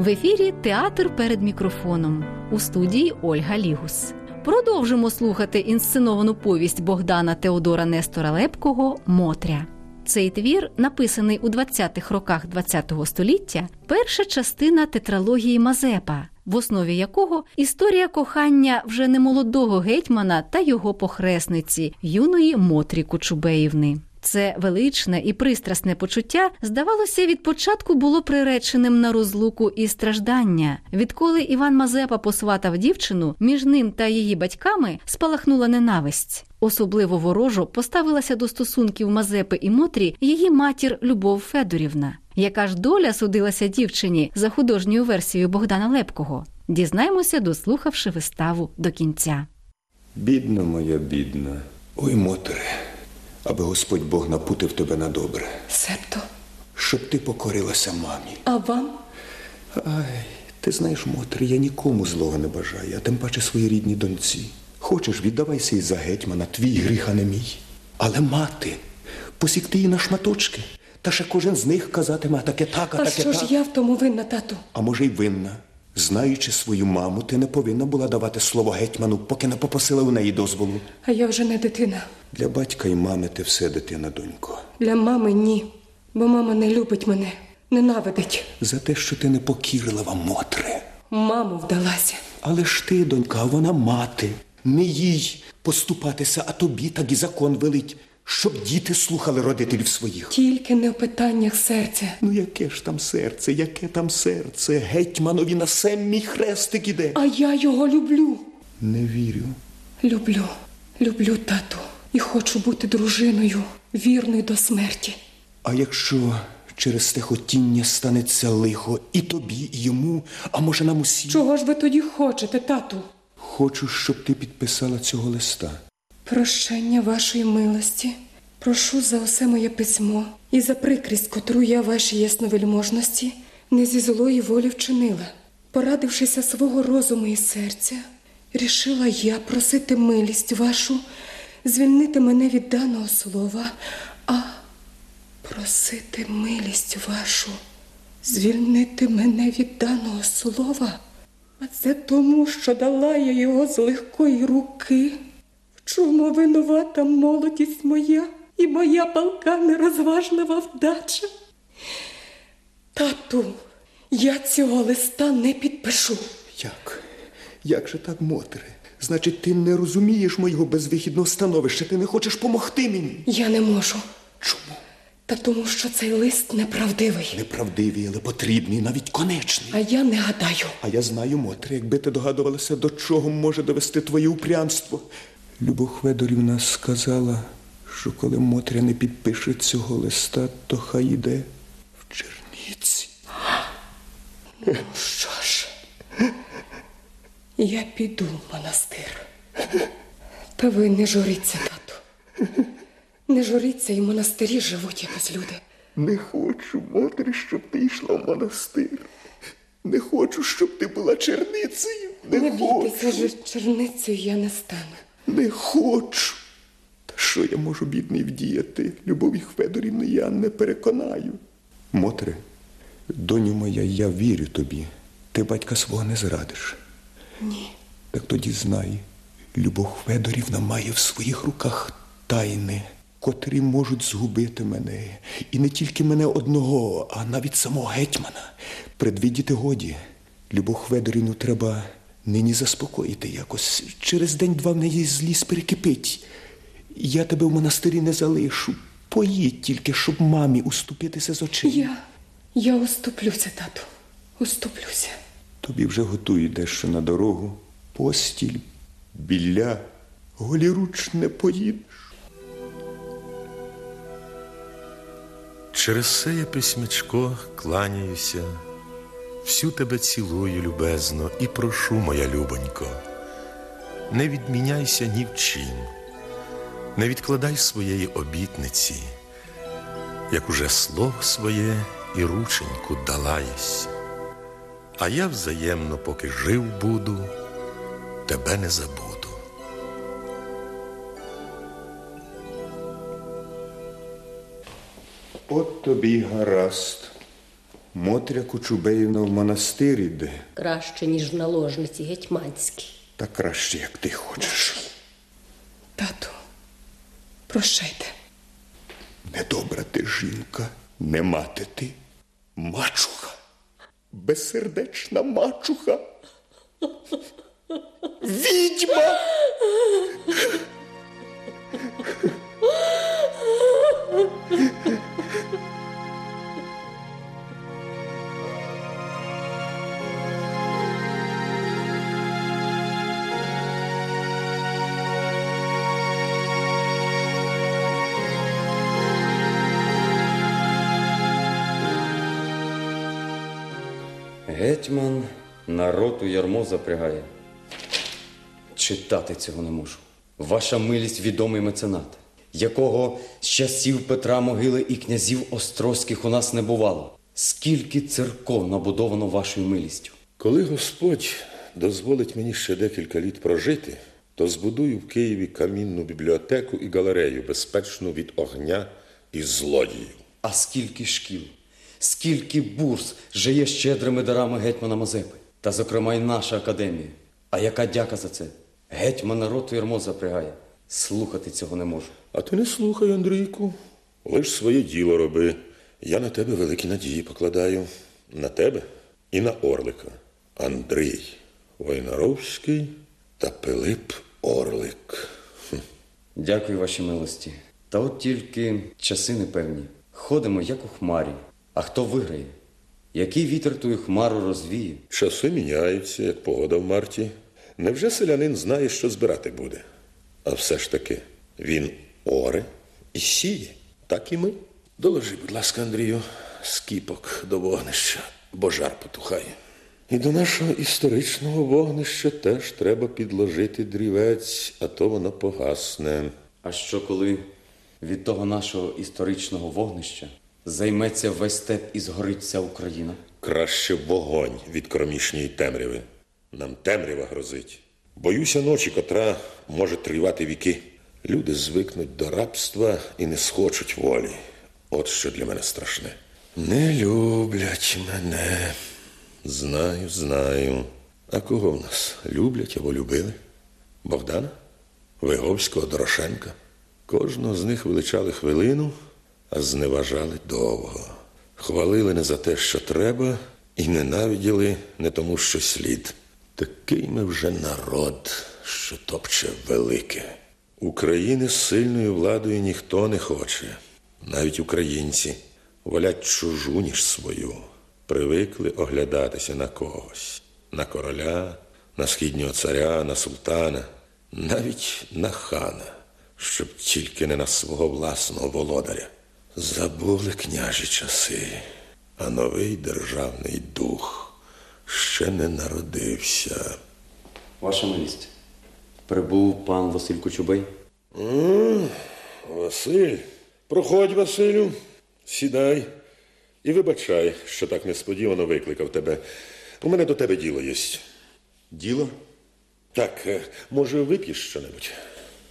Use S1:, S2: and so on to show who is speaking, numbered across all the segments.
S1: В ефірі Театр перед мікрофоном у студії Ольга Лігус. Продовжимо слухати інсценовану повість Богдана Теодора Нестора Лепкого Мотря. Цей твір, написаний у 20-х роках ХХ століття, перша частина тетралогії Мазепа, в основі якого історія кохання вже немолодого гетьмана та його похресниці, юної Мотрі Кочубеївни. Це величне і пристрасне почуття, здавалося, від початку було приреченим на розлуку і страждання. Відколи Іван Мазепа посватав дівчину, між ним та її батьками спалахнула ненависть. Особливо ворожо поставилася до стосунків Мазепи і Мотрі її матір Любов Федорівна. Яка ж доля судилася дівчині за художньою версією Богдана Лепкого? Дізнаємося, дослухавши виставу до кінця.
S2: Бідна моя бідна, ой Мотре, аби Господь Бог напутив тебе на добре,
S3: Себто,
S2: щоб ти покорилася мамі.
S3: а вам?
S2: Ай, ти знаєш, Мотре, я нікому злого не бажаю, а тим паче своїй рідній доньці. Хочеш, віддавайся і за гетьмана, твій гріх, а не мій. Але мати, посікти її на шматочки, та ще кожен з них казатиме «А таке так, а,
S3: А
S2: таке
S3: що ж я в тому винна, тату?
S2: А може, й винна. Знаючи свою маму, ти не повинна була давати слово гетьману, поки не попросила у неї дозволу.
S3: А я вже не дитина.
S2: Для батька і мами ти все дитина, донько.
S3: Для мами ні. Бо мама не любить мене, ненавидить.
S2: За те, що ти не покірлива, Мотре.
S3: Маму вдалася.
S2: Але ж ти, донька, вона мати. Не їй поступатися, а тобі так і закон велить, щоб діти слухали родителів своїх.
S3: Тільки не в питаннях серця.
S2: Ну яке ж там серце, яке там серце? Гетьманові на сем мій хрестик іде.
S3: А я його люблю.
S2: Не вірю.
S3: Люблю, люблю тату. І хочу бути дружиною, вірною до смерті.
S2: А якщо через те хотіння станеться лихо і тобі, і йому, а може нам усім?
S3: Чого ж ви тоді хочете, тату?
S2: Хочу, щоб ти підписала цього листа.
S3: Прощення вашої милості. Прошу за усе моє письмо і за прикрість, котру я вашій ясновельможності не зі злої волі вчинила. Порадившися свого розуму і серця, рішила я просити милість вашу, звільнити мене від даного слова, а просити милість вашу, звільнити мене від даного слова. А це тому, що дала я його з легкої руки. Чому винувата молодість моя і моя палка нерозважлива вдача? Тату, я цього листа не підпишу.
S2: Як? Як же так, Мотре? Значить, ти не розумієш моєго безвихідного становища, ти не хочеш помогти мені.
S3: Я не можу.
S2: Чому?
S3: Та тому, що цей лист неправдивий.
S2: Неправдивий, але потрібний, навіть конечний.
S3: А я не гадаю.
S2: А я знаю, Мотре, якби ти догадувалася, до чого може довести твоє упрямство. Любов Федорівна сказала, що коли Мотря не підпише цього листа, то хай іде в черниці.
S3: Ну що ж, я піду в монастир. Та ви не журіться, тату. Не журіться, і в монастирі живуть якось люди.
S2: Не хочу, Мотрі, щоб ти йшла в монастир. Не хочу, щоб ти була черницею. Не,
S3: Не бійтеся, ж черницею я не стану.
S2: Не хочу. Та що я можу, бідний, вдіяти? Любові Федорівни я не переконаю. Мотре, доню моя, я вірю тобі. Ти батька свого не зрадиш.
S3: Ні.
S2: Так тоді знай, Любов Федорівна має в своїх руках тайни, котрі можуть згубити мене. І не тільки мене одного, а навіть самого гетьмана. Предвидіти годі. Любов Федорівну треба нині заспокоїти якось. Через день-два в неї злість перекипить. Я тебе в монастирі не залишу. Поїдь тільки, щоб мамі уступитися з очей.
S3: Я. Я уступлюся, тату. Уступлюся.
S2: Тобі вже готують дещо на дорогу. Постіль, білля, голіруч не поїдеш.
S4: Через це я письмячко кланяюся, всю тебе цілую любезно і прошу, моя любонько, не відміняйся ні в чим, не відкладай своєї обітниці, як уже слово своє і рученьку дала. А я взаємно, поки жив буду, тебе не забуду.
S2: От тобі гаразд. Мотря Кочубеївна в монастир іде,
S5: Краще, ніж в наложниці гетьманській.
S2: та краще, як ти хочеш.
S3: Тату, прощайте.
S2: Недобра ти жінка, не мати ти, мачуха, безсердечна мачуха. Відьма!
S6: Гетьман народ у ярмо запрягає. Читати цього не можу. Ваша милість відомий меценат, якого з часів Петра Могили і князів Острозьких у нас не бувало. Скільки церков набудовано вашою милістю?
S4: Коли Господь дозволить мені ще декілька літ прожити, то збудую в Києві камінну бібліотеку і галерею, безпечну від огня і злодіїв.
S6: А скільки шкіл, скільки бурс жиє щедрими дарами гетьмана Мазепи, та, зокрема, й наша академія. А яка дяка за це? Гетьман народ у ярмо запрягає. Слухати цього не можу.
S4: А ти не слухай, Андрійку, лиш своє діло роби. Я на тебе великі надії покладаю. На тебе і на Орлика. Андрій Войнаровський та Пилип Орлик.
S6: Дякую, вашій милості. Та от тільки часи непевні. Ходимо, як у хмарі. А хто виграє? Який вітер тую хмару розвіє?
S4: Часи міняються, як погода в марті. Невже селянин знає, що збирати буде? А все ж таки, він оре і сіє, так і ми. Доложи, будь ласка, Андрію, скіпок до вогнища, бо жар потухає. І до нашого історичного вогнища теж треба підложити дрівець, а то воно погасне.
S6: А що коли від того нашого історичного вогнища займеться весь степ і згорить вся Україна?
S4: Краще вогонь від кромішньої темряви. Нам темрява грозить. Боюся ночі, котра може тривати віки. Люди звикнуть до рабства і не схочуть волі. От що для мене страшне. Не люблять мене. Знаю, знаю. А кого в нас люблять або любили? Богдана? Виговського, Дорошенка. Кожного з них величали хвилину, зневажали довго. Хвалили не за те, що треба, і ненавиділи не тому, що слід. Такий ми вже народ, що топче велике. України з сильною владою ніхто не хоче. Навіть українці волять чужу, ніж свою. Привикли оглядатися на когось, на короля, на східнього царя, на султана, навіть на хана, щоб тільки не на свого власного володаря. Забули княжі часи, а новий державний дух ще не народився.
S6: Ваша милість. Прибув пан Василь Кочубей.
S4: Василь, проходь, Василю, сідай і вибачай, що так несподівано викликав тебе. У мене до тебе діло є.
S2: Діло?
S4: Так, е, може, вип'єш щонебудь?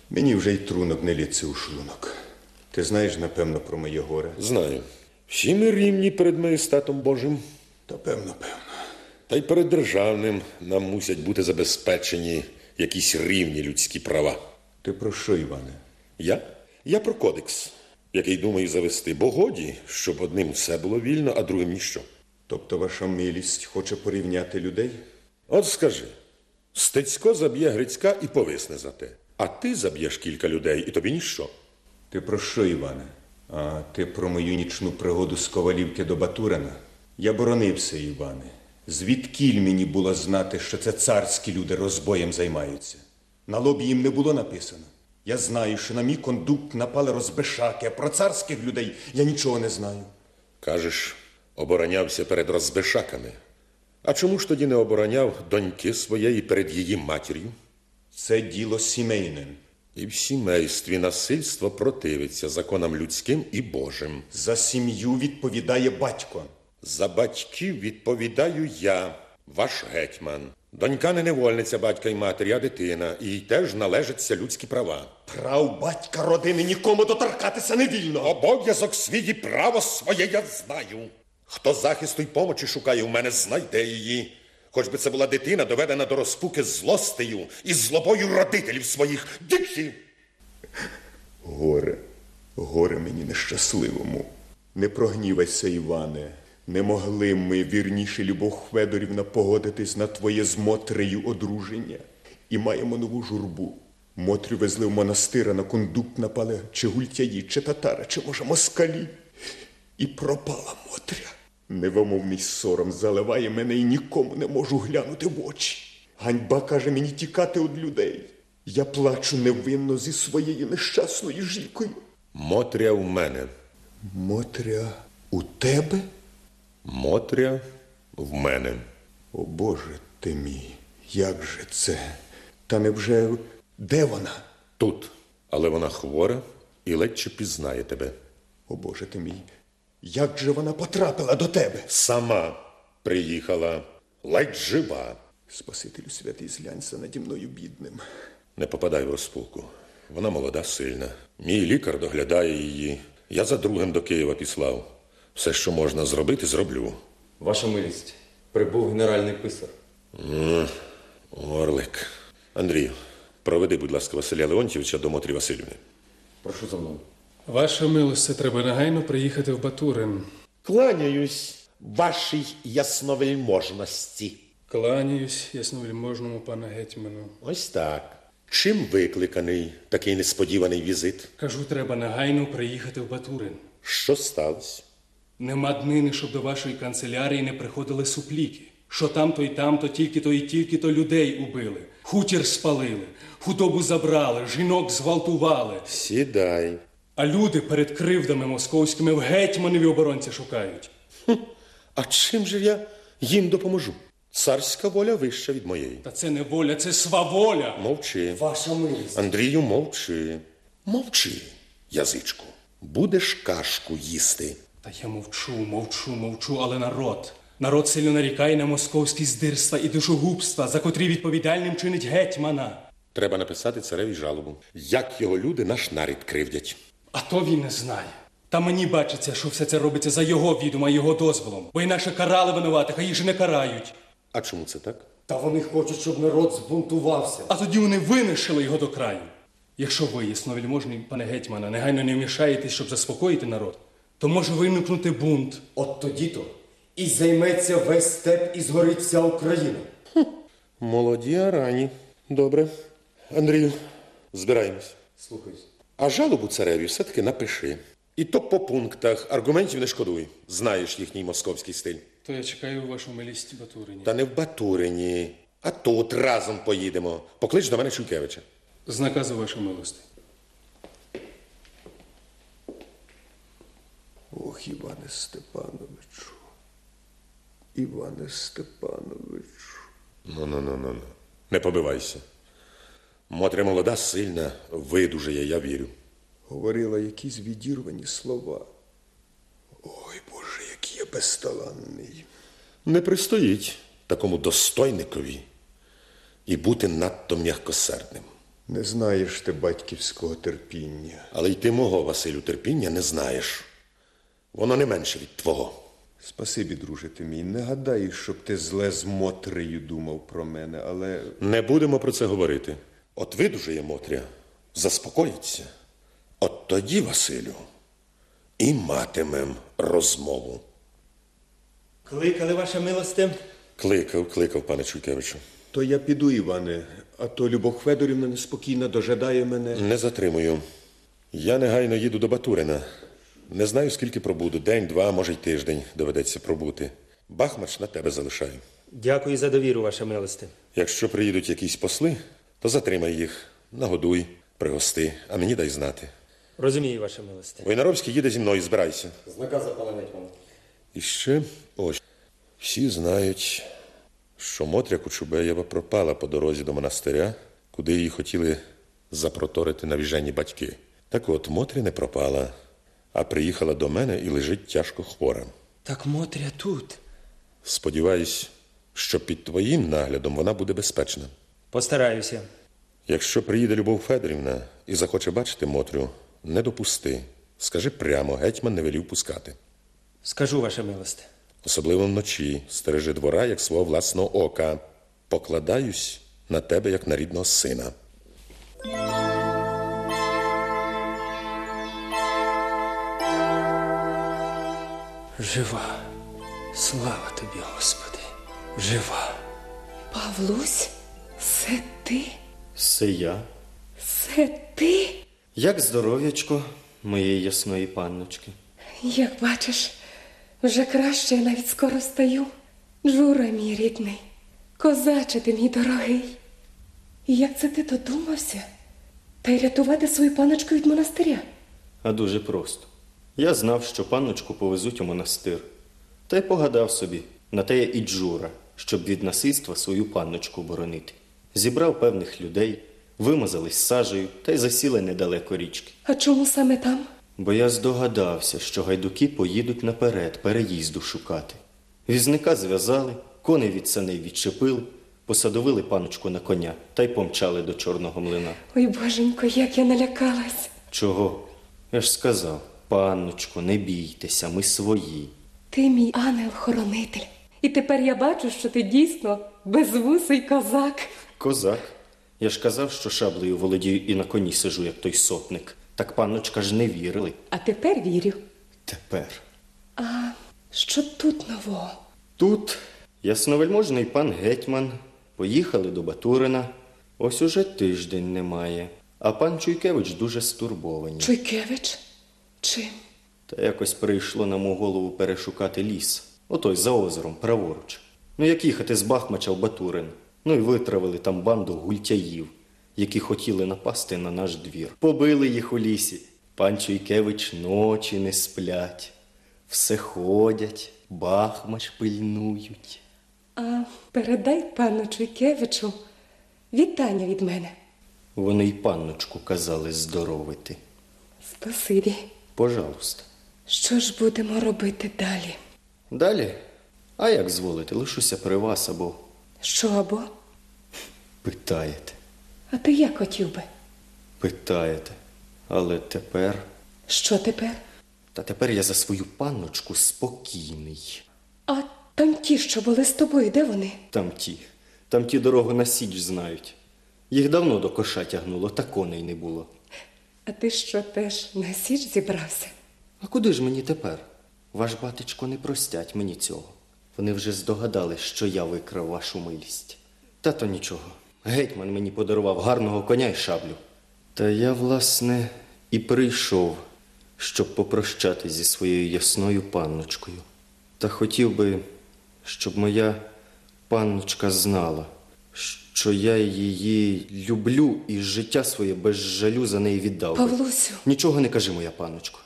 S2: Мені вже й трунок не літься у шлунок. Ти знаєш, напевно, про моє горе.
S4: Знаю. Всі ми рівні перед маєстатом Божим,
S2: Та певно, певно.
S4: та й перед державним нам мусять бути забезпечені якісь рівні людські права.
S2: Ти про що, Іване?
S4: Я? Я про кодекс, який думаю завести. Бо годі, щоб одним все було вільно, а другим ніщо.
S2: Тобто ваша милість хоче порівняти людей?
S4: От скажи, Стецько заб'є Грицька і повисне за те. А ти заб'єш кілька людей, і тобі ніщо.
S2: Ти про що, Іване? А ти про мою нічну пригоду з Ковалівки до Батурина? Я боронився, Іване. Звідкіль мені було знати, що це царські люди розбоєм займаються? На лобі їм не було написано. Я знаю, що на мій кондукт напали розбишаки, а про царських людей я нічого не знаю.
S4: Кажеш, оборонявся перед розбишаками. А чому ж тоді не обороняв доньки своєї перед її матір'ю?
S2: Це діло сімейне.
S4: І в сімействі насильство противиться законам людським і Божим.
S2: За сім'ю відповідає батько.
S4: За батьків відповідаю я, Ваш гетьман. Донька не невольниця батька і матері, а дитина. І їй теж належаться людські права.
S2: Прав батька родини нікому доторкатися не вільно.
S4: Обов'язок свій і право своє я знаю. Хто захисту й помочі шукає, у мене знайде її. Хоч би це була дитина, доведена до розпуки злостею і злобою родителів своїх. Диксі!
S2: Горе, горе мені нещасливому. Не прогнівайся, Іване. Не могли ми, вірніше Любов Федорівна, погодитись на твоє з Мотрею одруження. І маємо нову журбу. Мотрю везли в монастир, а на кондукт напали чи гультяї, чи татари, чи, може, москалі. І пропала Мотря. Невимовний сором заливає мене і нікому не можу глянути в очі. Ганьба каже мені тікати від людей. Я плачу невинно зі своєю нещасною жінкою.
S4: Мотря в мене.
S2: Мотря у тебе?
S4: Мотря в мене.
S2: О Боже ти мій, як же це? Та невже де вона?
S4: Тут. Але вона хвора і ледь чи пізнає тебе.
S2: О Боже ти мій, як же вона потрапила до тебе?
S4: Сама приїхала, ледь жива.
S2: Спасителю святий, зглянься наді мною бідним.
S4: Не попадай в розпуку. Вона молода, сильна. Мій лікар доглядає її. Я за другим до Києва післав. Все, що можна зробити, зроблю.
S7: Ваша милість, прибув генеральний писар.
S4: Орлик. Андрію, проведи, будь ласка, Василя Леонтьєвича до Мотрі Васильівни.
S7: Прошу за мною.
S8: Ваша милосте, треба негайно приїхати в Батурин.
S9: Кланяюсь вашій ясновельможності.
S8: Кланяюсь ясновельможному пана гетьману.
S9: Ось так.
S4: Чим викликаний такий несподіваний візит?
S8: Кажу, треба негайно приїхати в Батурин.
S4: Що сталося?
S8: Нема днини, щоб до вашої канцелярії не приходили супліки. Що там-то і там-то, тільки-то і тільки-то людей убили. Хутір спалили, худобу забрали, жінок зґвалтували.
S4: Сідай.
S8: А люди перед кривдами московськими в гетьманові оборонці шукають.
S4: А чим же я їм допоможу? Царська воля вища від моєї.
S8: Та це не воля, це сваволя.
S4: Мовчи.
S7: Ваша милість.
S4: Андрію, мовчи. Мовчи, язичку. Будеш кашку їсти.
S8: Та я мовчу, мовчу, мовчу, але народ. Народ сильно нарікає на московські здирства і душогубства, за котрі відповідальним чинить гетьмана.
S4: Треба написати цареві жалобу. Як його люди наш нарід кривдять.
S8: А то він не знає. Та мені бачиться, що все це робиться за його відома і його дозволом. Бо інакше карали винуватих, а їх же не карають.
S4: А чому це так?
S7: Та вони хочуть, щоб народ збунтувався.
S8: А тоді вони винищили його до краю. Якщо ви, ясновельможний пане гетьмана, негайно не вмішаєтесь, щоб заспокоїти народ, то може виникнути бунт.
S7: От тоді-то і займеться весь степ і згорить вся Україна.
S4: Молоді арані. Добре. Андрію, збираємось.
S7: Слухаюсь.
S4: А жалобу цареві все-таки напиши. І то по пунктах аргументів не шкодуй. Знаєш їхній московський стиль.
S8: То я чекаю вашу милість Батурині.
S4: Та не в Батурині, а тут разом поїдемо. Поклич до мене Чуйкевича.
S8: З наказу вашої милости.
S2: Ох, Іване Степановичу. Іване Степановичу.
S4: Ну, ну, ну, ну. Не побивайся. Мотря молода, сильна, видужає, я вірю.
S2: Говорила якісь відірвані слова. Ой, Боже, який я безталанний.
S4: Не пристоїть такому достойникові і бути надто м'якосердним.
S2: Не знаєш ти батьківського терпіння.
S4: Але й ти мого, Василю, терпіння не знаєш. Воно не менше від твого.
S2: Спасибі, друже ти мій. Не гадаю, щоб ти зле з Мотрею думав про мене, але
S4: Не будемо про це говорити. От видужає Мотря, заспокоїться. От тоді, Василю, і матимем розмову.
S10: Кликали, ваша милосте?
S4: Кликав, кликав, пане Чуйкевичу.
S2: то я піду, Іване, а то Любов Федорівна неспокійно дожидає мене.
S4: Не затримую. Я негайно їду до Батурина. Не знаю, скільки пробуду. День, два, може й тиждень доведеться пробути. Бахмач на тебе залишаю.
S10: Дякую за довіру, ваша милосте.
S4: Якщо приїдуть якісь посли, то затримай їх, нагодуй, пригости, а мені дай знати.
S10: Розумію, ваша милосте.
S4: Войнаровський їде зі мною, збирайся.
S7: З наказу пана гетьмана.
S4: І ще ось. Всі знають, що Мотря Кучубеєва пропала по дорозі до монастиря, куди її хотіли запроторити навіжені батьки. Так от, Мотря не пропала, а приїхала до мене і лежить тяжко хвора.
S10: Так Мотря тут.
S4: Сподіваюсь, що під твоїм наглядом вона буде безпечна.
S10: Постараюся.
S4: Якщо приїде Любов Федорівна і захоче бачити Мотрю, не допусти. Скажи прямо, гетьман не велів пускати.
S10: Скажу, ваша милосте.
S4: Особливо вночі стережи двора як свого власного ока. Покладаюсь на тебе, як на рідного сина.
S10: Жива. Слава тобі, Господи. Жива.
S3: Павлусь, це ти?
S7: Це я.
S3: Це ти?
S7: Як здоров'ячко моєї ясної панночки.
S3: Як бачиш, вже краще я навіть скоро встаю. Джура, мій рідний, козаче ти мій дорогий. І як це ти додумався? Та й рятувати свою паночку від монастиря?
S7: А дуже просто. Я знав, що панночку повезуть у монастир. Та й погадав собі, на те я і джура, щоб від насильства свою панночку боронити. Зібрав певних людей, вимазались сажею та й засіли недалеко річки.
S3: А чому саме там?
S7: Бо я здогадався, що гайдуки поїдуть наперед переїзду шукати. Візника зв'язали, коней від саней відчепили, посадовили паночку на коня та й помчали до чорного млина.
S3: Ой, боженько, як я налякалась.
S7: Чого? Я ж сказав, панночко, не бійтеся, ми свої.
S3: Ти мій ангел-хоронитель. І тепер я бачу, що ти дійсно безвусий козак.
S7: Козак. Я ж казав, що шаблею володію і на коні сижу, як той сотник. Так панночка ж не вірили.
S3: А тепер вірю.
S7: Тепер.
S3: А що тут нового?
S7: Тут ясновельможний пан гетьман. Поїхали до Батурина. Ось уже тиждень немає. А пан Чуйкевич дуже стурбовані.
S3: Чуйкевич? Чим?
S7: Та якось прийшло на мою голову перешукати ліс. Отой за озером, праворуч. Ну як їхати з Бахмача в Батурин. Ну і витравили там банду гультяїв, які хотіли напасти на наш двір. Побили їх у лісі. Пан Чуйкевич ночі не сплять. Все ходять, Бахмач пильнують.
S3: А передай пану Чуйкевичу вітання від мене.
S7: Вони й панночку казали здоровити.
S3: Спасибі.
S7: Пожалуйста.
S3: Що ж будемо робити далі?
S7: Далі? А як зволите, лишуся при вас або
S3: Що або?
S7: Питаєте.
S3: А ти як хотів би?
S7: Питаєте. Але тепер.
S3: Що тепер?
S7: Та тепер я за свою панночку спокійний.
S3: А там ті, що були з тобою, де вони?
S7: Там ті. Там ті дорогу на січ знають. Їх давно до коша тягнуло, та коней не було.
S3: А ти що теж на січ зібрався?
S7: А куди ж мені тепер? Ваш батечко не простять мені цього. Вони вже здогадались, що я викрав вашу милість. Та то нічого. Гетьман мені подарував гарного коня й шаблю. Та я, власне, і прийшов, щоб попрощатись зі своєю ясною панночкою. Та хотів би, щоб моя панночка знала, що я її люблю і життя своє без жалю за неї віддав. би.
S3: Павлусю.
S7: Нічого не кажи, моя панночко.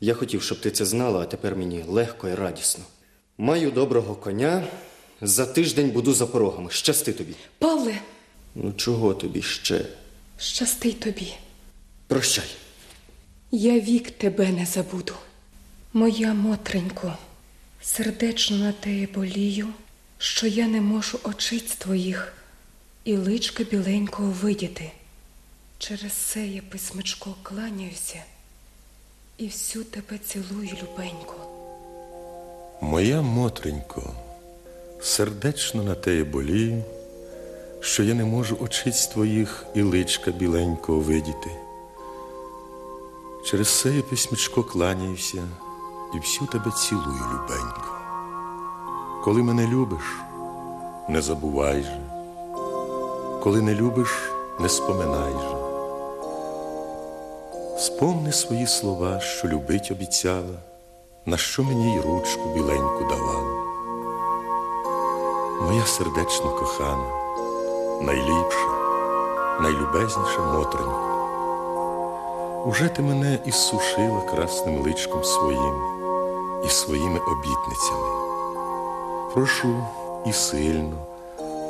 S7: Я хотів, щоб ти це знала, а тепер мені легко і радісно. Маю доброго коня, за тиждень буду за порогами. Щасти тобі.
S3: Павле,
S7: Ну чого тобі ще?
S3: щасти тобі.
S7: Прощай.
S3: Я вік тебе не забуду. Моя Мотренько, сердечно на теє болію, що я не можу очиць твоїх і личка біленького видіти. Через це я письмечко кланяюся і всю тебе цілую, любенько.
S4: Моя Мотренько, сердечно на теє болію, що я не можу очиць твоїх і личка біленького видіти. Через це я письмечко кланяюся і всю тебе цілую, любенько. Коли мене любиш, не забувай же, коли не любиш, не споминай же. Спомни свої слова, що любить обіцяла, на що мені й ручку біленьку давала. Моя сердечно кохана, найліпша, найлюбезніша Мотренько. Уже ти мене ісушила красним личком своїм і своїми обітницями. Прошу і сильно,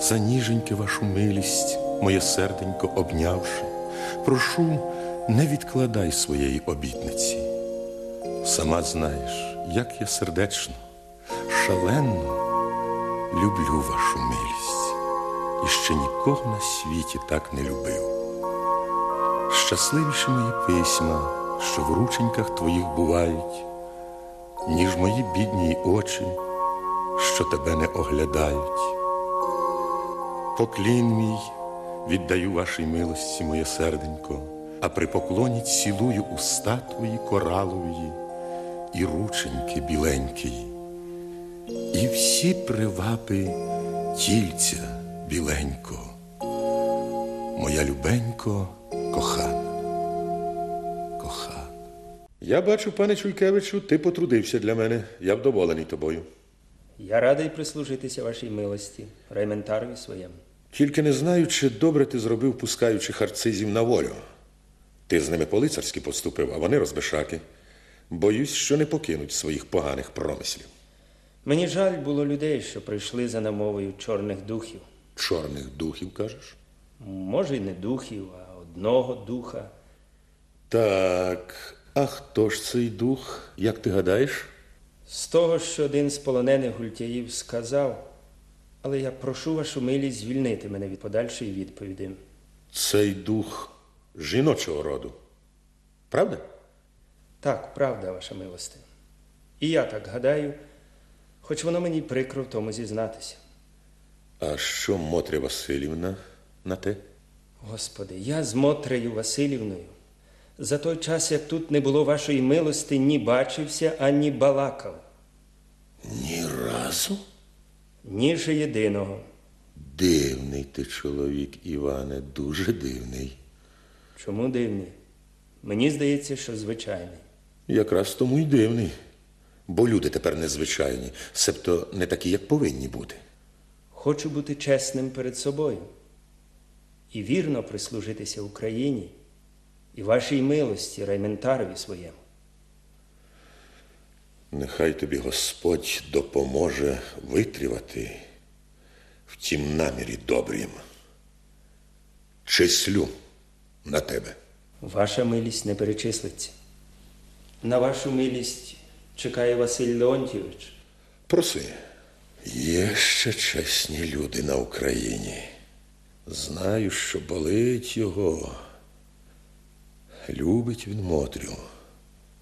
S4: за ніженьки вашу милість, моє серденько обнявши, прошу, не відкладай своєї обітниці. Сама знаєш, як я сердечно, шалено люблю вашу милість і ще нікого на світі так не любив. Щасливіші мої письма, що в рученьках твоїх бувають, ніж мої бідні очі, що тебе не оглядають. Поклін мій віддаю вашій милості, моє серденько, а при поклоні цілую уста твої коралові і рученьки біленькі, і всі привапи тільця біленько, моя любенько кохана, кохана. Я бачу, пане Чуйкевичу, ти потрудився для мене. Я вдоволений тобою.
S10: Я радий прислужитися вашій милості, райментарові своєму.
S4: Тільки не знаю, чи добре ти зробив, пускаючи харцизів на волю. Ти з ними по-лицарськи поступив, а вони розбишаки. Боюсь, що не покинуть своїх поганих промислів.
S10: Мені жаль було людей, що прийшли за намовою чорних духів.
S4: Чорних духів, кажеш?
S10: Може, й не духів, а одного духа.
S4: Так, а хто ж цей дух, як ти гадаєш?
S10: З того, що один з полонених гультяїв сказав, але я прошу вашу милість звільнити мене від подальшої відповіді.
S4: Цей дух жіночого роду. Правда?
S10: Так, правда, ваша милосте. І я так гадаю, хоч воно мені прикро в тому зізнатися.
S4: А що Мотря Васильівна на те?
S10: Господи, я з Мотрею Васильівною за той час, як тут не було вашої милости, ні бачився, ані балакав,
S4: Ні разу?
S10: ні же єдиного.
S4: Дивний ти чоловік, Іване, дуже дивний.
S10: Чому дивний? Мені здається, що звичайний.
S4: Якраз тому й дивний. Бо люди тепер незвичайні, себто не такі, як повинні бути.
S10: Хочу бути чесним перед собою і вірно прислужитися Україні і вашій милості, райментарові своєму.
S4: Нехай тобі Господь допоможе витривати в тім намірі добрім. Числю на тебе.
S10: Ваша милість не перечислиться. На вашу милість чекає Василь Леонтьович.
S4: Проси. Є ще чесні люди на Україні. Знаю, що болить його. Любить він Мотрю,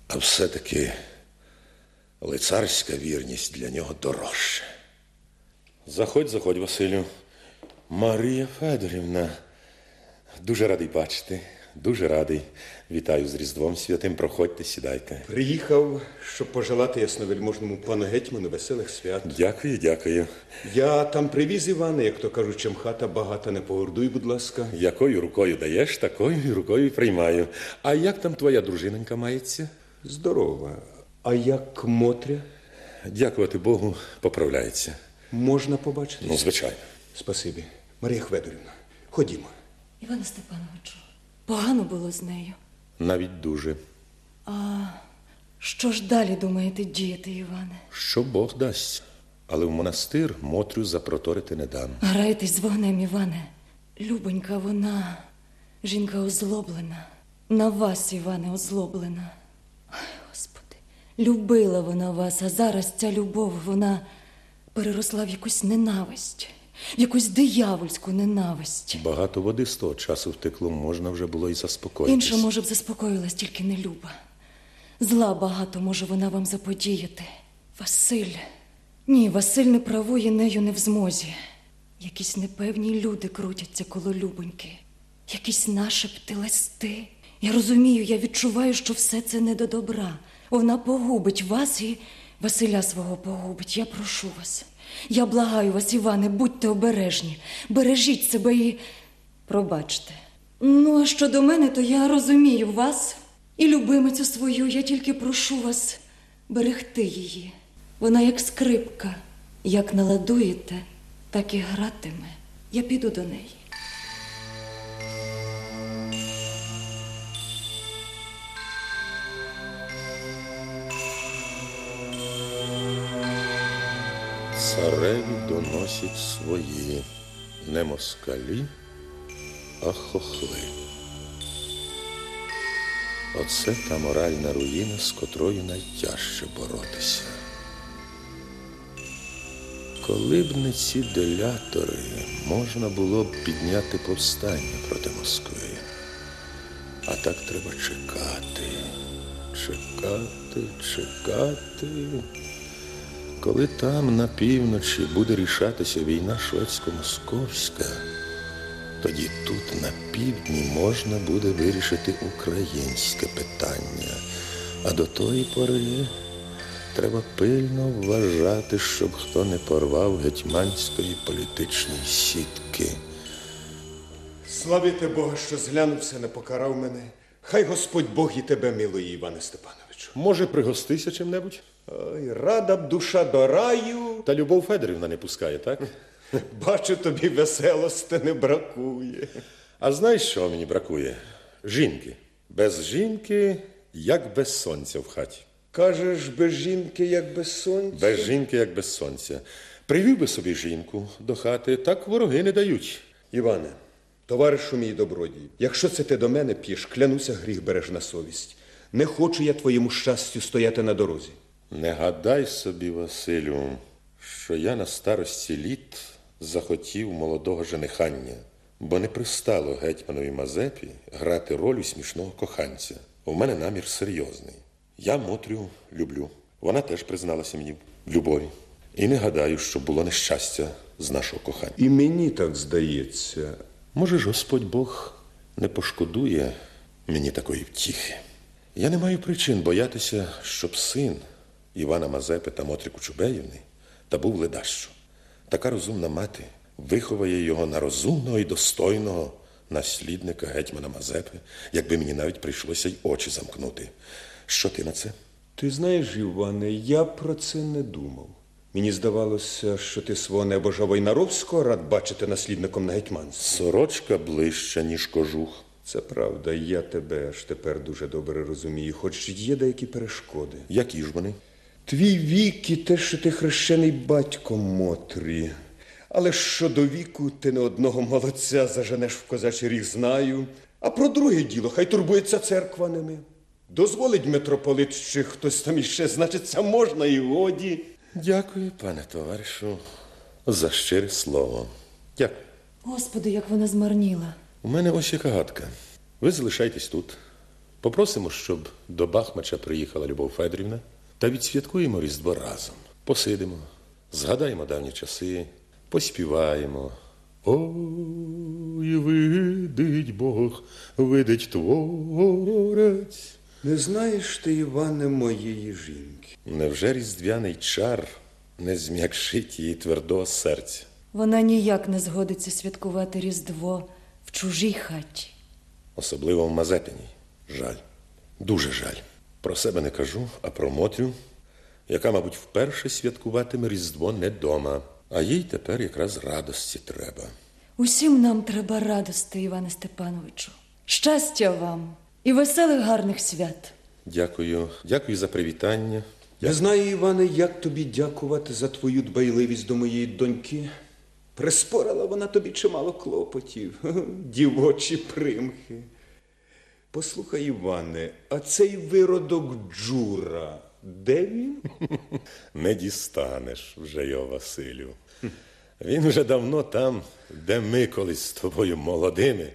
S4: а все-таки лицарська вірність для нього дорожча. Заходь, заходь, Василю. Марія Федорівна. Дуже радий бачити. Дуже радий. Вітаю з Різдвом Святим. Проходьте, сідайте.
S2: Приїхав, щоб пожелати ясновельможному пану гетьману веселих свят.
S4: Дякую, дякую.
S2: Я там привіз Івана, як то кажуть, чим хата багата, не погордуй, будь ласка.
S4: Якою рукою даєш, такою рукою приймаю. А як там твоя дружиненька мається?
S2: Здорова. А як Мотря?
S4: Дякувати Богу, поправляється.
S2: Можна побачити?
S4: Ну, звичайно.
S2: Спасибі. Марія Хведорівна, ходімо.
S11: Іване Степановичу, погано було з нею.
S4: Навіть дуже.
S11: А Що ж далі думаєте діяти, Іване?
S4: Що Бог дасть. Але в монастир Мотрю запроторити не дам.
S11: Граєтесь з вогнем, Іване. Любонька, вона жінка озлоблена. На вас, Іване, озлоблена. Ай, Господи, любила вона вас, а зараз ця любов, вона переросла в якусь ненависть, якусь диявольську ненависть.
S4: Багато води з того часу втекло, можна вже було і заспокоїтись.
S11: Інша, може б, заспокоїлась, тільки не люба. Зла багато може вона вам заподіяти. Василь. Ні, Василь не правує нею не в змозі. Якісь непевні люди крутяться коло любоньки, якісь нашепти, листи. Я розумію, я відчуваю, що все це не до добра. Вона погубить вас і Василя свого погубить. Я прошу вас. Я благаю вас, Іване, будьте обережні, бережіть себе і пробачте. Ну, а щодо мене, то я розумію вас і любимицю свою. Я тільки прошу вас берегти її. Вона як скрипка, як наладуєте, так і гратиме. Я піду до неї.
S4: Цареві доносять свої не москалі, а хохли. Оце та моральна руїна, з котрою найтяжче боротися. Коли б не ці делятори, можна було б підняти повстання проти Москви. А так треба чекати, чекати, чекати. Коли там на півночі буде рішатися війна шведсько-московська, тоді тут на півдні можна буде вирішити українське питання. А до тої пори треба пильно вважати, щоб хто не порвав гетьманської політичної сітки.
S2: Славіте Бога, що зглянувся, не покарав мене. Хай Господь Бог і тебе милує, Іване Степановичу.
S4: Може, пригостися чим-небудь?
S2: Ой, рада б душа до раю.
S4: Та Любов Федорівна не пускає, так?
S2: Бачу, тобі веселости не бракує.
S4: А знаєш, що мені бракує? Жінки. Без жінки, як без сонця в хаті.
S2: Кажеш, без жінки, як без сонця.
S4: Без жінки, як без сонця. Привів би собі жінку до хати, так вороги не дають.
S2: Іване, товаришу мій добродій, якщо це ти до мене п'єш, клянуся, гріх береш на совість. Не хочу я твоєму щастю стояти на дорозі.
S4: Не гадай собі, Василю, що я на старості літ захотів молодого женихання, бо не пристало гетьманові Мазепі грати роль смішного коханця. У мене намір серйозний. Я Мотрю люблю. Вона теж призналася мені в любові. І не гадаю, що було нещастя з нашого кохання.
S2: І мені так здається.
S4: Може ж Господь Бог не пошкодує мені такої втіхи. Я не маю причин боятися, щоб син Івана Мазепи та Мотрі Кучубеївни та був ледащо. Така розумна мати виховає його на розумного і достойного наслідника гетьмана Мазепи, якби мені навіть прийшлося й очі замкнути. Що ти на це?
S2: Ти знаєш, Іване, я про це не думав. Мені здавалося, що ти свого небожа Войнаровського рад бачити наслідником на гетьманстві.
S4: Сорочка ближча, ніж кожух.
S2: Це правда, я тебе аж тепер дуже добре розумію, хоч є деякі перешкоди.
S4: Які ж вони?
S2: Твій вік і те, що ти хрещений батько Мотрі. Але щодо віку ти не одного молодця заженеш в козачий ріг знаю. А про друге діло, хай турбується церква ними. Дозволить митрополит, чи хтось там іще, значить, це можна і годі.
S4: Дякую, пане товаришу, за щире слово. Дякую.
S11: Господи, як вона змарніла.
S4: У мене ось яка гадка. Ви залишайтесь тут. Попросимо, щоб до Бахмача приїхала Любов Федорівна, та відсвяткуємо Різдво разом. Посидимо, згадаємо давні часи, поспіваємо. Ой, видить Бог, видить творець.
S2: Не знаєш ти, Іване, моєї жінки.
S4: Невже різдвяний чар не зм'якшить її твердого серця?
S11: Вона ніяк не згодиться святкувати Різдво в чужій хаті.
S4: Особливо в Мазепіній. Жаль. Дуже жаль. Про себе не кажу, а про Мотрю, яка, мабуть, вперше святкуватиме Різдво не дома, а їй тепер якраз радості треба.
S11: Усім нам треба радости, Іване Степановичу. Щастя вам і веселих гарних свят.
S4: Дякую, дякую за привітання.
S2: Я знаю, Іване, як тобі дякувати за твою дбайливість до моєї доньки. Приспорила вона тобі чимало клопотів, дівочі примхи. Послухай, Іване, а цей виродок Джура, де він?
S4: Не дістанеш вже його, Василю. Він вже давно там, де ми колись з тобою молодими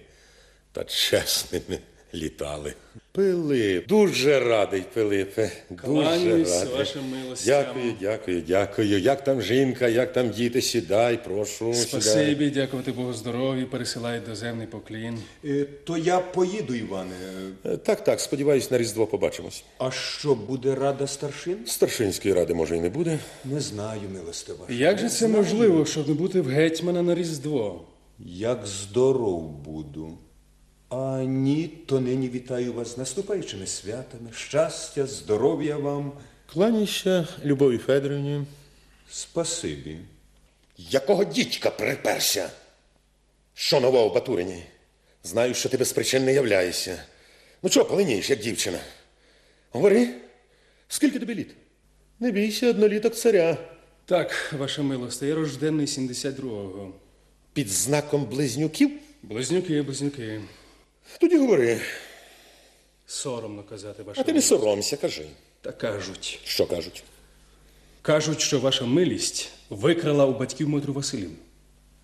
S4: та чесними літали. Пилип, дуже радий, Пилипе. Дуже
S8: Кланяюсь
S4: радий.
S8: вашим милостям.
S4: Дякую, дякую, дякую. Як там жінка, як там діти, сідай, прошу. сідай.
S8: Спасибі, дякувати Богу здоров'ю, пересилають доземний поклін.
S2: Е, То я поїду, Іване.
S4: Е, Так, так, сподіваюсь, на Різдво побачимось.
S2: А що буде рада старшин?
S4: Старшинської ради, може, і не буде.
S2: Не знаю, милостива.
S8: Як же це можливо, щоб не бути в гетьмана на Різдво?
S2: Як здоров буду. А ні, то нині вітаю вас з наступаючими святами. Щастя, здоров'я вам.
S4: Кланяйся Любові Федорівні.
S2: Спасибі.
S4: Якого дідька приперся? Що нового в Батурині? Знаю, що ти без причин не являєшся. Ну чого полинієш, як дівчина? Говори, скільки тобі літ? Не бійся, одноліток царя.
S8: Так, ваша милосте, я рожденний 72-го.
S4: Під знаком близнюків?
S8: Близнюки, близнюки.
S4: Тоді говори.
S8: Соромно казати, ваша
S4: А ти не
S8: милосте.
S4: соромся, кажи.
S8: Та кажуть.
S4: Що кажуть?
S8: Кажуть, що ваша милість викрала у батьків Мотру Василівну.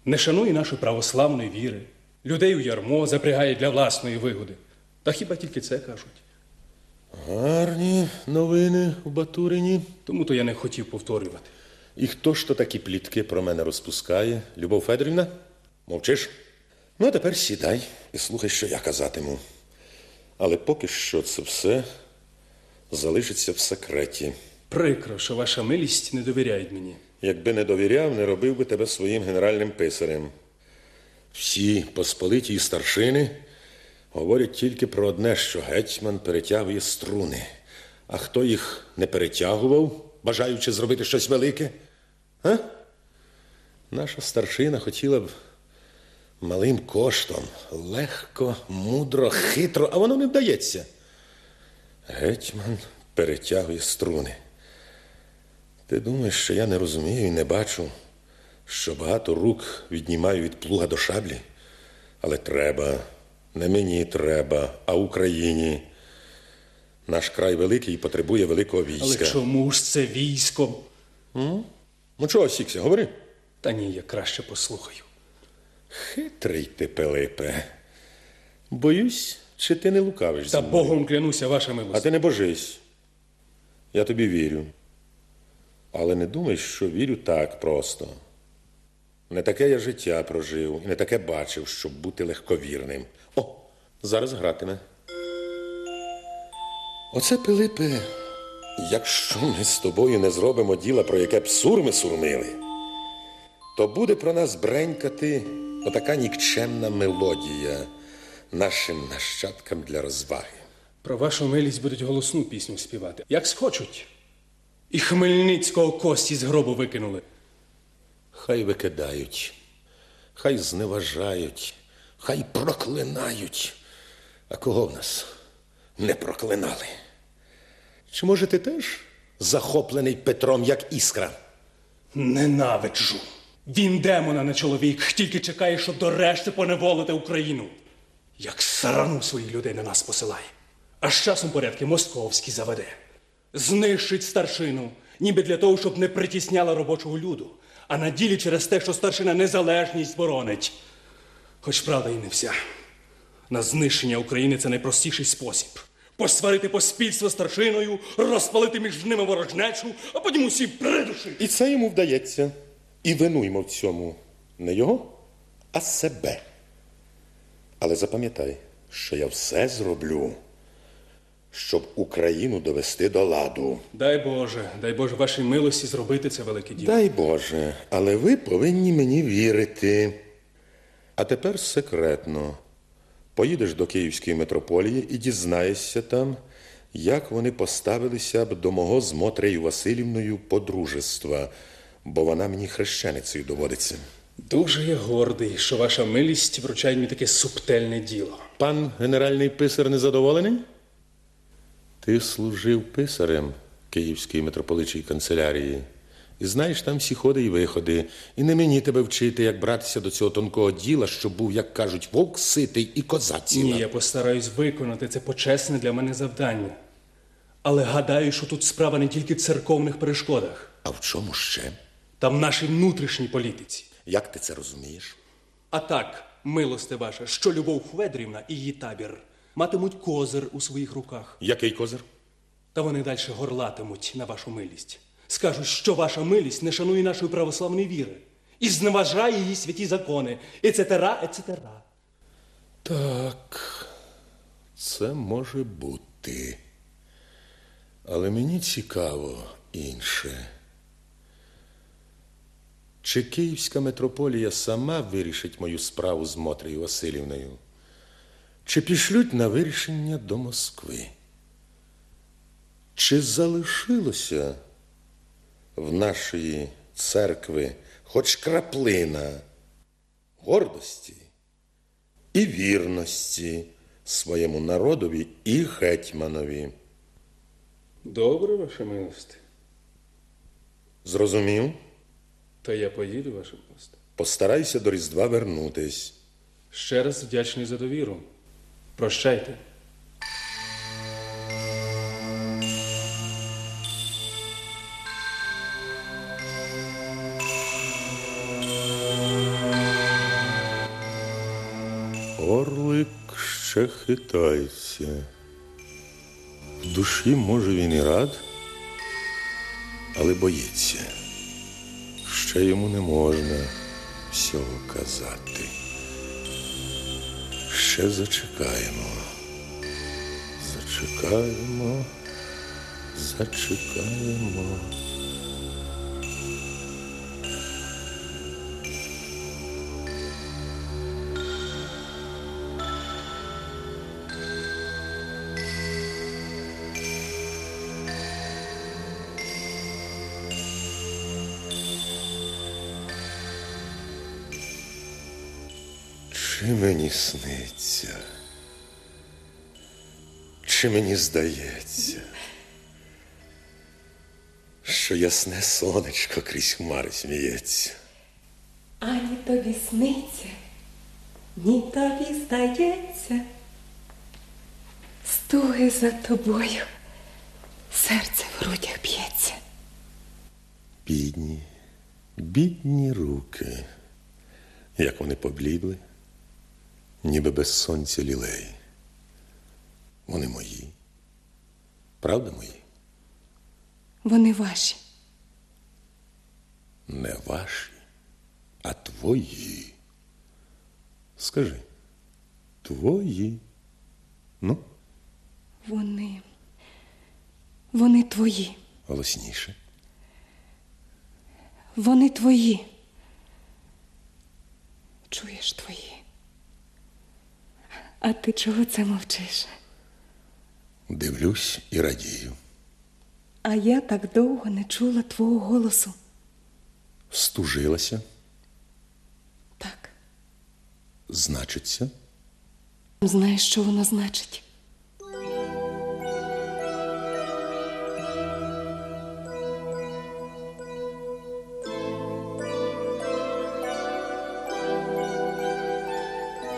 S8: Не шанує нашої православної віри, людей у ярмо запрягає для власної вигоди. Та хіба тільки це кажуть?
S4: Гарні новини в Батурині.
S8: Тому то я не хотів повторювати.
S4: І хто ж то такі плітки про мене розпускає? Любов Федорівна? Мовчиш? Ну, а тепер сідай і слухай, що я казатиму. Але поки що це все залишиться в секреті.
S8: Прикро, що ваша милість не довіряє мені.
S4: Якби не довіряв, не робив би тебе своїм генеральним писарем. Всі посполиті і старшини говорять тільки про одне, що гетьман перетягує струни. А хто їх не перетягував, бажаючи зробити щось велике? А? Наша старшина хотіла б малим коштом, легко, мудро, хитро, а воно не вдається. Гетьман перетягує струни. Ти думаєш, що я не розумію і не бачу, що багато рук віднімаю від плуга до шаблі? Але треба, не мені треба, а Україні. Наш край великий і потребує великого війська.
S8: Але чому ж це військо?
S4: М? Ну чого сікся, говори?
S8: Та ні, я краще послухаю.
S4: Хитрий ти, Пилипе. Боюсь, чи ти не лукавиш
S8: Та
S4: зі мною?
S8: Богом клянуся, ваша
S4: А ти не божись. Я тобі вірю. Але не думай, що вірю так просто. Не таке я життя прожив і не таке бачив, щоб бути легковірним. О, зараз гратиме. Оце, Пилипе, якщо ми з тобою не зробимо діла, про яке б сурми сурмили, то буде про нас бренькати отака нікчемна мелодія нашим нащадкам для розваги.
S8: Про вашу милість будуть голосну пісню співати, як схочуть. І Хмельницького кості з гробу викинули.
S4: Хай викидають, хай зневажають, хай проклинають. А кого в нас не проклинали? Чи може ти теж захоплений Петром, як іскра?
S8: Ненавиджу. Він демона не чоловік, тільки чекає, щоб до решти поневолити Україну. Як сарану своїх людей на нас посилає. А з часом порядки московські заведе. Знищить старшину, ніби для того, щоб не притісняла робочого люду, а на ділі через те, що старшина незалежність боронить. Хоч правда і не вся. На знищення України це найпростіший спосіб. Посварити поспільство старшиною, розпалити між ними ворожнечу, а потім усі придушить.
S4: І це йому вдається. І винуймо в цьому не його, а себе. Але запам'ятай, що я все зроблю, щоб Україну довести до ладу.
S8: Дай Боже, дай Боже вашій милості зробити це велике діло.
S4: Дай Боже, але ви повинні мені вірити. А тепер секретно. Поїдеш до Київської митрополії і дізнаєшся там, як вони поставилися б до мого з Мотрею Васильівною подружества, бо вона мені хрещеницею доводиться.
S8: Дуже я гордий, що ваша милість вручає мені таке субтельне діло.
S4: Пан генеральний писар незадоволений? Ти служив писарем Київської митрополичої канцелярії. І знаєш там всі ходи і виходи. І не мені тебе вчити, як братися до цього тонкого діла, щоб був, як кажуть, вовк ситий і коза ціла.
S8: Ні, я постараюсь виконати це почесне для мене завдання. Але гадаю, що тут справа не тільки в церковних перешкодах,
S4: А в чому ще?
S8: Та в нашій внутрішній політиці.
S4: Як ти це розумієш?
S8: А так, милосте ваша, що Любов Хведрівна і її табір матимуть козир у своїх руках,
S4: Який козир?
S8: та вони далі горлатимуть на вашу милість. Скажуть, що ваша милість не шанує нашої православної віри і зневажає її святі закони, ецетера, ецетера.
S4: Так, це може бути. Але мені цікаво інше. Чи Київська митрополія сама вирішить мою справу з Мотрею Васильівною? Чи пішлють на вирішення до Москви? Чи залишилося в нашої церкви хоч краплина гордості і вірності своєму народові і гетьманові?
S8: Добре, ваша милость.
S4: Зрозумів?
S8: Та я поїду, ваше величність.
S4: Постарайся до Різдва вернутись.
S8: Ще раз вдячний за довіру. Прощайте.
S4: Орлик ще хитається. В душі може він і рад, але боїться. Ще йому не можна всього казати. Ще зачекаємо. Зачекаємо, зачекаємо. Мені сниться? Чи мені здається, що ясне сонечко крізь хмари сміється?
S3: Ані тобі сниться, ні тобі здається. Стуги за тобою, серце в грудях б'ється.
S4: Бідні, бідні руки, як вони поблідли, ніби без сонця лілей. Вони мої. Правда мої?
S3: Вони ваші.
S4: Не ваші, а твої. Скажи, твої. Ну,
S3: Вони. Вони твої.
S4: голосніше.
S3: Вони твої. Чуєш твої. А ти чого це мовчиш?
S4: Дивлюсь і радію.
S3: А я так довго не чула твого голосу.
S4: Стужилася,
S3: Так,
S4: значиться.
S3: знаєш, що воно значить?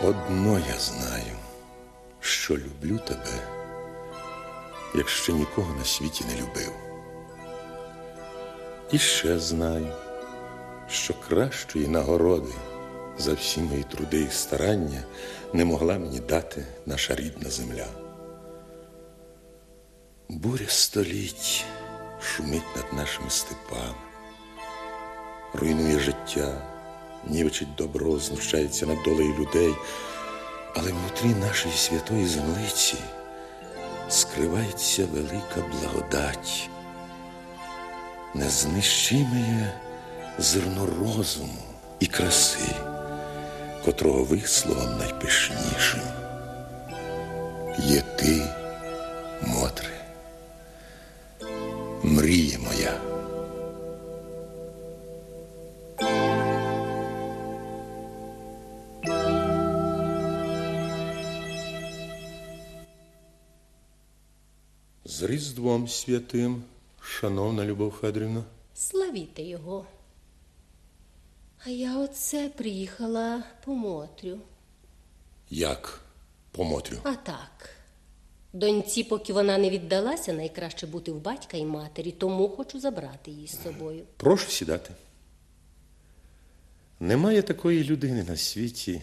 S4: Одно я знаю, що люблю тебе, як ще нікого на світі не любив. І ще знаю, що кращої нагороди за всі мої труди і старання не могла мені дати наша рідна земля. Буря століть шумить над нашими степами, руйнує життя, нівечить добро, знущається над долею людей, але внутрі нашої святої землиці скривається велика благодать, незнищимеє зерно розуму і краси, котрого висловом найпишнішим є ти, Мотре, мрія моя. З Різдвом святим, шановна Любов Федорівна.
S5: Славіте його. А я оце приїхала по Мотрю.
S4: Як по Мотрю?
S5: А так. Доньці, поки вона не віддалася, найкраще бути в батька і матері, тому хочу забрати її з собою.
S4: Прошу сідати. Немає такої людини на світі,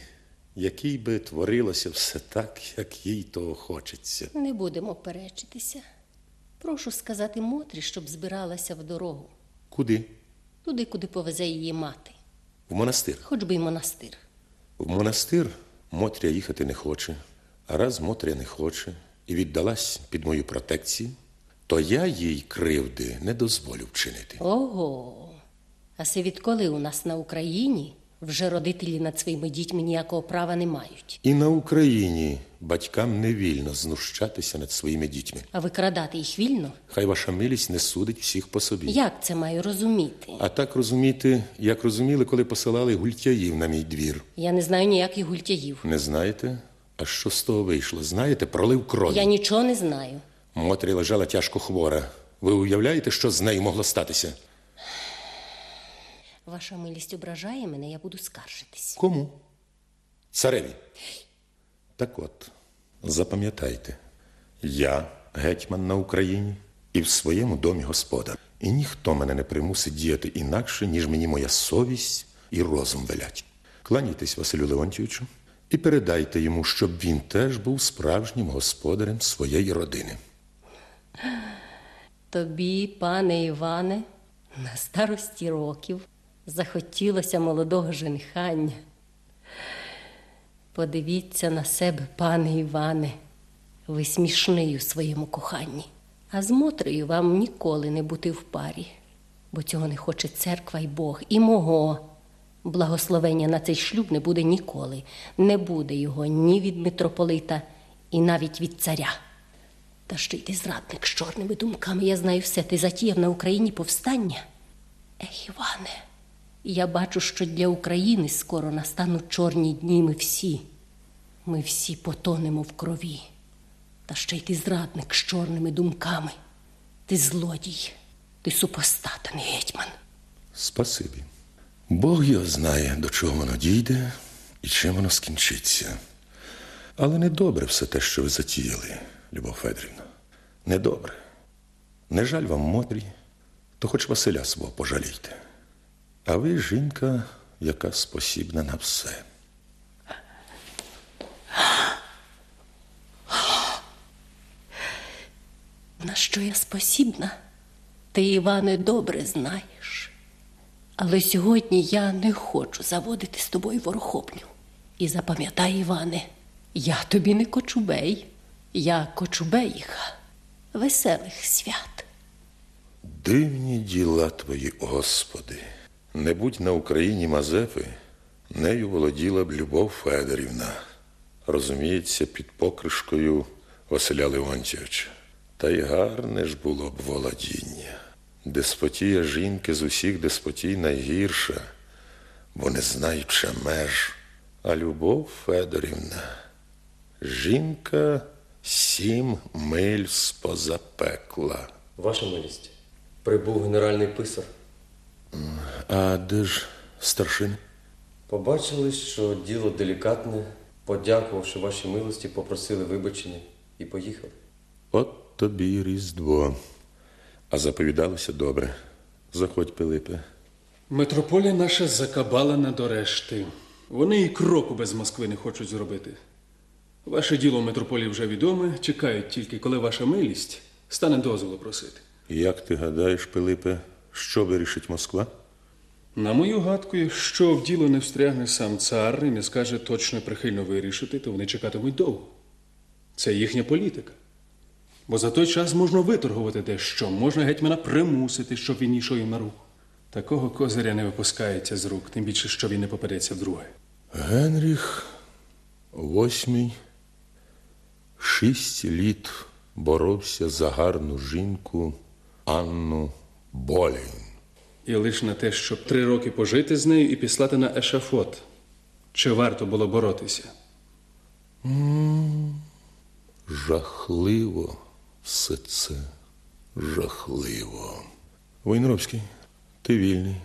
S4: якій би творилося все так, як їй того хочеться.
S5: Не будемо перечитися. Прошу сказати Мотрі, щоб збиралася в дорогу,
S4: Куди?
S5: туди, куди повезе її мати,
S4: В монастир.
S5: хоч би й монастир.
S4: В монастир Мотря їхати не хоче, а раз Мотря не хоче і віддалась під мою протекцію, то я їй кривди не дозволю вчинити.
S5: Ого. А це відколи у нас на Україні вже родителі над своїми дітьми ніякого права не мають.
S4: І на Україні батькам не вільно знущатися над своїми дітьми.
S5: А викрадати їх вільно?
S4: Хай ваша милість не судить всіх по собі.
S5: Як це маю розуміти?
S4: А так розуміти, як розуміли, коли посилали гультяїв на мій двір.
S5: Я не знаю ніяких гультяїв.
S4: Не знаєте? А що з того вийшло? Знаєте, пролив крові.
S5: Я нічого не знаю.
S4: Мотрі лежала тяжко хвора. Ви уявляєте, що з нею могло статися?
S5: Ваша милість ображає мене, я буду скаржитись.
S4: Кому? Цареві. Так от, запам'ятайте, я гетьман на Україні і в своєму домі господар. І ніхто мене не примусить діяти інакше, ніж мені моя совість і розум велять. Кланяйтесь Василю Леонтійовичу, І передайте йому, щоб він теж був справжнім господарем своєї родини.
S5: Тобі, пане Іване, на старості років захотілося молодого женихання. Подивіться на себе, пане Іване, ви смішний у своєму коханні. А з Мотрею вам ніколи не бути в парі, бо цього не хоче церква й Бог, і мого. Благословення на цей шлюб не буде ніколи. Не буде його ні від митрополита, і навіть від царя. Та ще й ти зрадник з чорними думками. Я знаю все, ти затіяв на Україні повстання. Ех, Іване, я бачу, що для України скоро настануть чорні дні. Ми всі. Ми всі потонемо в крові. Та ще й ти зрадник з чорними думками. Ти злодій, ти супостатаний гетьман.
S4: Спасибі. Бог його знає, до чого воно дійде і чим воно скінчиться. Але недобре все те, що ви затіяли, Любов Федорівна. Недобре. Не жаль вам Мотрі, то хоч Василя свого пожалійте. А ви жінка, яка спосібна на все.
S5: На що я спосібна? Ти, Іване, добре знаєш. Але сьогодні я не хочу заводити з тобою ворохоблю. І запам'ятай, Іване, я тобі не кочубей, я кочубеїха, веселих свят.
S4: Дивні діла твої, Господи. Не будь на Україні Мазепи, нею володіла б Любов Федорівна, розуміється, під покришкою Василя Леонтьовича. Та й гарне ж було б володіння. Деспотія жінки з усіх деспотій найгірша, бо не знаюча меж. А Любов Федорівна, жінка сім миль споза пекла.
S7: Ваша милість, прибув генеральний писар.
S4: А де ж старшин?
S7: Побачили, що діло делікатне, подякувавши вашій милості, попросили вибачення і поїхали.
S4: От тобі й Різдво. А заповідалося добре. Заходь, Пилипе.
S8: Митрополія наша закабалена до решти. Вони і кроку без Москви не хочуть зробити. Ваше діло в митрополії вже відоме, чекають тільки, коли ваша милість стане дозволу просити.
S4: Як ти гадаєш, Пилипе, що вирішить Москва?
S8: На мою гадку, якщо в діло не встрягне сам цар і не скаже точно прихильно вирішити, то вони чекатимуть довго. Це їхня політика. Бо за той час можна виторгувати дещо, можна гетьмана примусити, щоб він йшов їм на руку. Такого козиря не випускається з рук, тим більше, що він не попадеться вдруге.
S4: Генріх восьмий шість літ боровся за гарну жінку Анну Болейн.
S8: І лише на те, щоб три роки пожити з нею і післати на ешафот. Чи варто було боротися?
S4: Жахливо все це. Жахливо. Войнровський, ти вільний.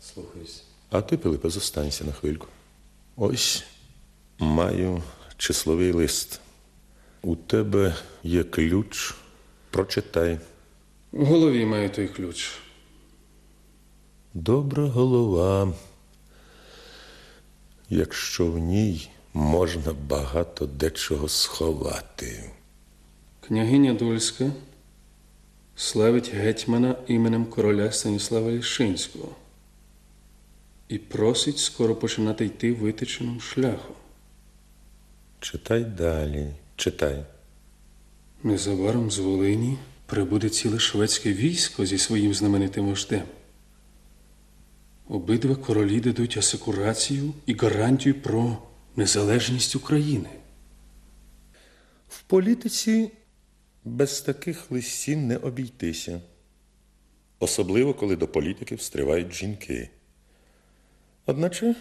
S7: Слухаюсь.
S4: А ти, Пилипе, зостанься на хвильку. Ось маю числовий лист. У тебе є ключ. Прочитай.
S8: В голові маю той ключ.
S4: Добра голова. Якщо в ній можна багато дечого сховати.
S8: Княгиня Дульська славить гетьмана іменем короля Станіслава Лішинського і просить скоро починати йти витиченим шляхом.
S4: Читай далі, читай.
S8: Незабаром з Волині прибуде ціле шведське військо зі своїм знаменитим вождем. Обидва королі дадуть асекурацію і гарантію про незалежність України.
S4: В політиці без таких листів не обійтися. Особливо, коли до політики встривають жінки. Одначе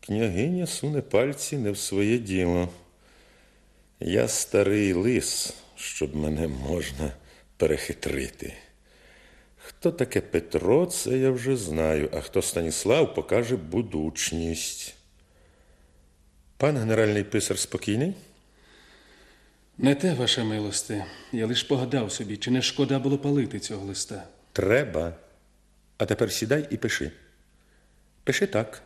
S4: княгиня суне пальці не в своє діло. Я старий лис, щоб мене можна перехитрити. Хто таке Петро, це я вже знаю, а хто Станіслав покаже будучність. Пан генеральний писар спокійний?
S8: Не те, ваша милосте. Я лиш погадав собі, чи не шкода було палити цього листа.
S4: Треба. А тепер сідай і пиши. Пиши так.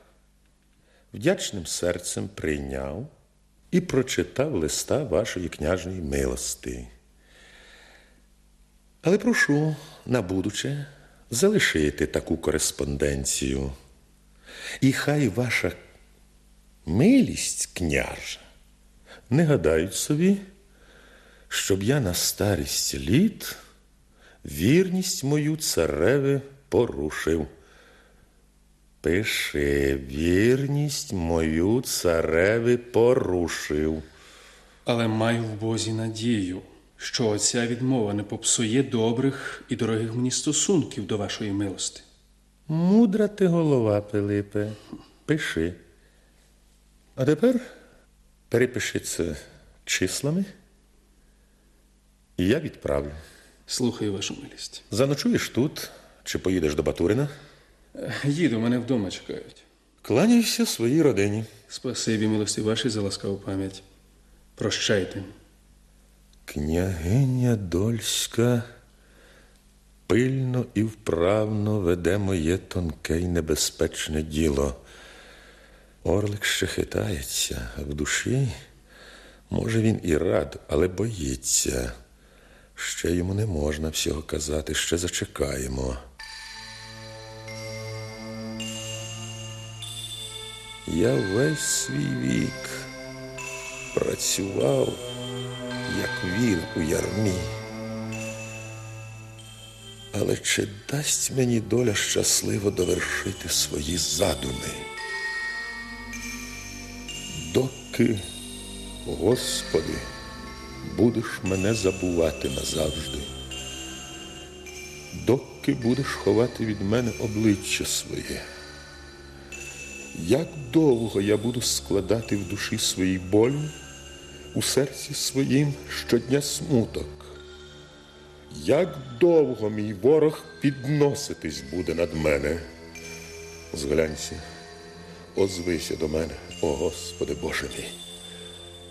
S4: вдячним серцем прийняв і прочитав листа вашої княжної милости. Але прошу на будуче залишити таку кореспонденцію. І хай ваша милість, княжа, не гадають собі, щоб я на старість літ вірність мою цареві порушив. Пиши, вірність мою цареві порушив.
S8: Але маю в Бозі надію, що оця відмова не попсує добрих і дорогих мені стосунків до вашої милости.
S4: Мудра ти голова, Пилипе, пиши. А тепер перепиши це числами, і я відправлю.
S8: Слухаю вашу милість.
S4: Заночуєш тут чи поїдеш до Батурина?
S8: Е, Їду, мене вдома чекають.
S4: Кланяйся своїй родині.
S8: Спасибі, милості вашій за ласкаву пам'ять. Прощайте.
S4: Княгиня Дольська пильно і вправно веде моє тонке й небезпечне діло. Орлик ще хитається, а в душі, може, він і рад, але боїться. Ще йому не можна всього казати, ще зачекаємо. Я весь свій вік працював, як віл у ярмі. Але чи дасть мені доля щасливо довершити свої задуми? Доки, Господи, будеш мене забувати назавжди, доки будеш ховати від мене обличчя своє. Як довго я буду складати в душі своїй болю, у серці своїм щодня смуток? Як довго мій ворог підноситись буде над мене? Зглянься, озвися до мене, о Господи Боже мій.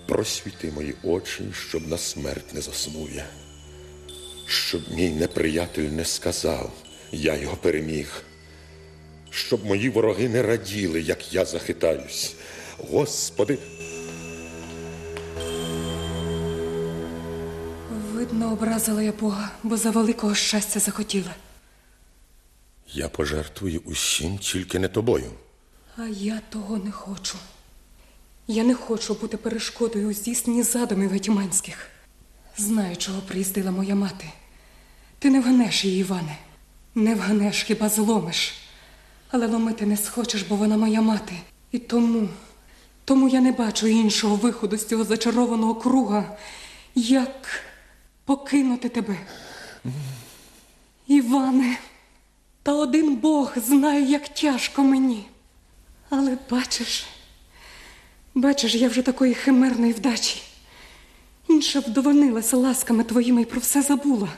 S4: Просвіти мої очі, щоб на смерть не заснув я, щоб мій неприятель не сказав, я його переміг щоб мої вороги не раділи, як я захитаюсь. Господи,
S3: Видно, образила я Бога, бо за великого щастя захотіла.
S4: я пожертвую усім, тільки не тобою.
S3: А я того не хочу. Я не хочу бути перешкодою у здійсненні задумів гетьманських. Знаю, чого приїздила моя мати. Ти не вганеш її, Іване. Не вганеш, хіба зломиш. Але ломити не схочеш, бо вона моя мати. І тому, тому я не бачу іншого виходу з цього зачарованого круга, як покинути тебе. Іване, та один Бог знає, як тяжко мені. Але бачиш, бачиш, я вже такої химерної вдачі. Інша вдовольнилася ласками твоїми і про все забула.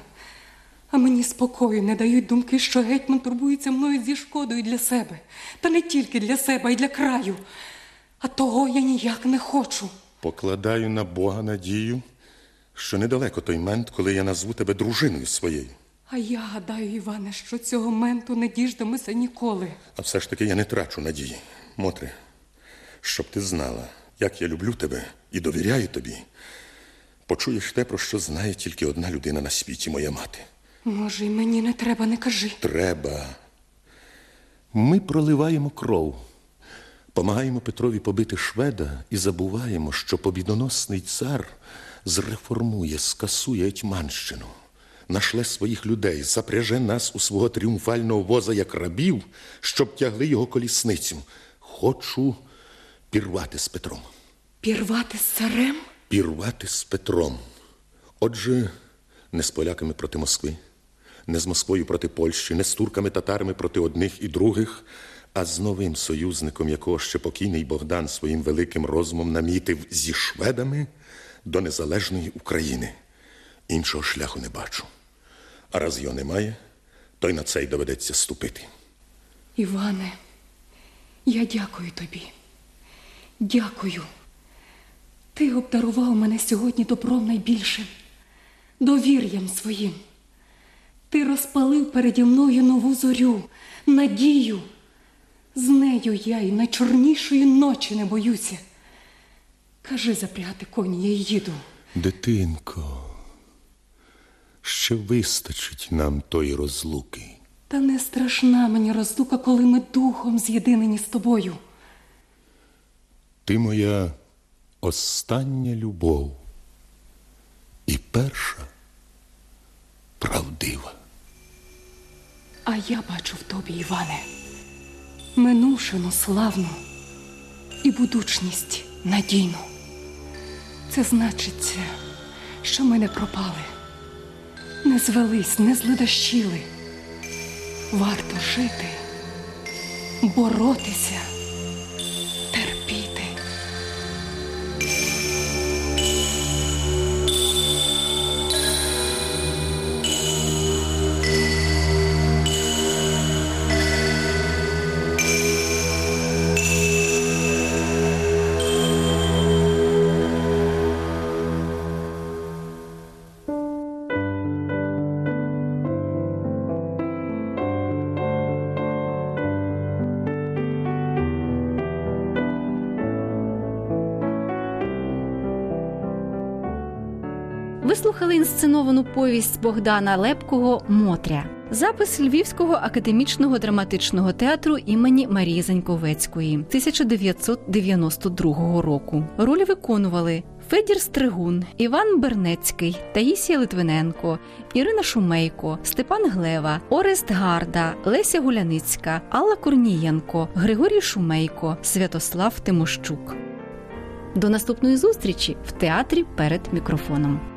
S3: А мені спокою не дають думки, що гетьман турбується мною зі шкодою для себе. Та не тільки для себе, а й для краю. А того я ніяк не хочу.
S4: Покладаю на Бога надію, що недалеко той мент, коли я назву тебе дружиною своєю.
S3: А я гадаю, Іване, що цього менту не діждемося ніколи.
S4: А все ж таки я не трачу надії. Мотре, щоб ти знала, як я люблю тебе і довіряю тобі. Почуєш те, про що знає тільки одна людина на світі, моя мати.
S3: Може, й мені не треба, не кажи.
S4: Треба. Ми проливаємо кров, помагаємо Петрові побити шведа і забуваємо, що побідоносний цар зреформує, скасує Гетьманщину, нашле своїх людей, запряже нас у свого тріумфального воза як рабів, щоб тягли його колісницю. Хочу пірвати з Петром.
S3: Пірвати з царем?
S4: Пірвати з Петром. Отже, не з поляками проти Москви, не з Москвою проти Польщі, не з турками татарами проти одних і других, а з новим союзником, якого ще покійний Богдан своїм великим розумом намітив зі шведами до незалежної України. Іншого шляху не бачу. А раз його немає, то й на цей доведеться ступити.
S3: Іване, я дякую тобі. Дякую. Ти обдарував мене сьогодні добром найбільшим, довір'ям своїм. Ти розпалив переді мною нову зорю, надію. З нею я і найчорнішої ночі не боюся. Кажи запрягати коні, я їду.
S4: Дитинко, ще вистачить нам тої розлуки.
S3: Та не страшна мені роздука, коли ми духом з'єдинені з тобою.
S4: Ти моя остання любов і перша правдива.
S3: А я бачу в тобі, Іване, минувшину славну і будучність надійну. Це значиться, що ми не пропали, не звелись, не зледощили. Варто жити, боротися,
S1: слухали інсценовану повість Богдана Лепкого Мотря. Запис Львівського академічного драматичного театру імені Марії Заньковецької 1992 року. Ролі виконували Федір Стригун, Іван Бернецький, Таїсія Литвиненко, Ірина Шумейко, Степан Глева, Орест Гарда, Леся Гуляницька, Алла Корнієнко, Григорій Шумейко, Святослав Тимощук. До наступної зустрічі в театрі перед мікрофоном.